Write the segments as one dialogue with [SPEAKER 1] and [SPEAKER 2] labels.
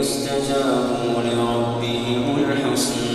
[SPEAKER 1] فاستجابوا لربهم الحصين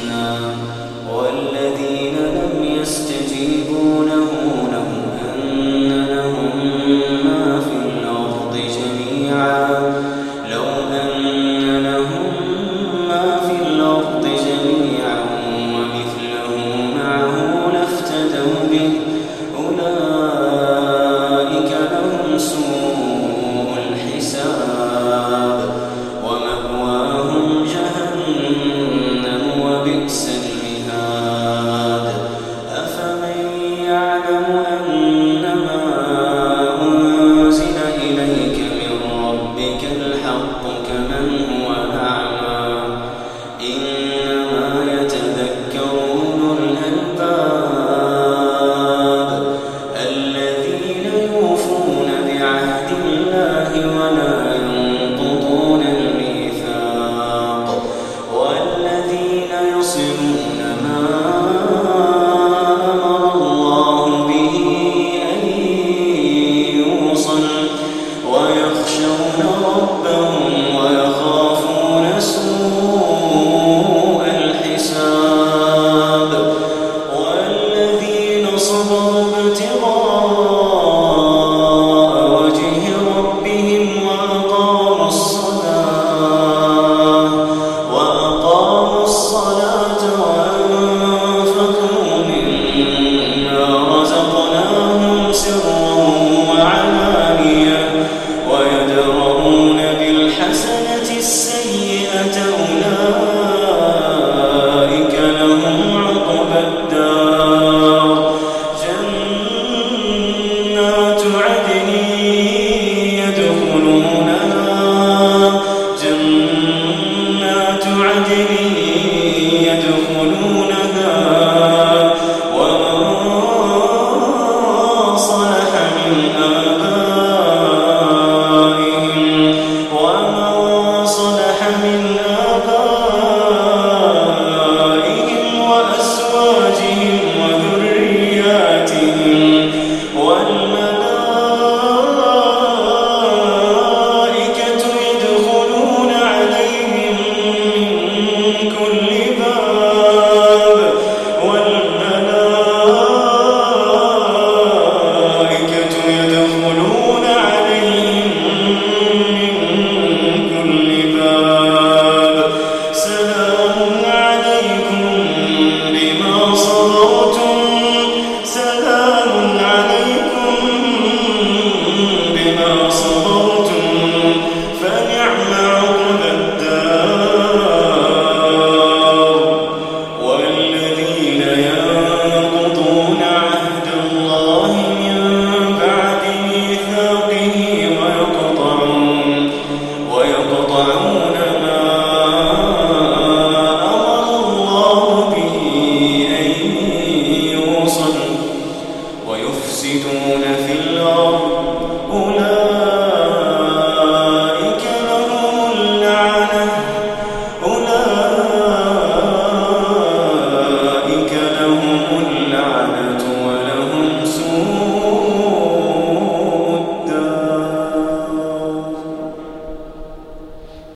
[SPEAKER 1] يفسدون في الأرض؟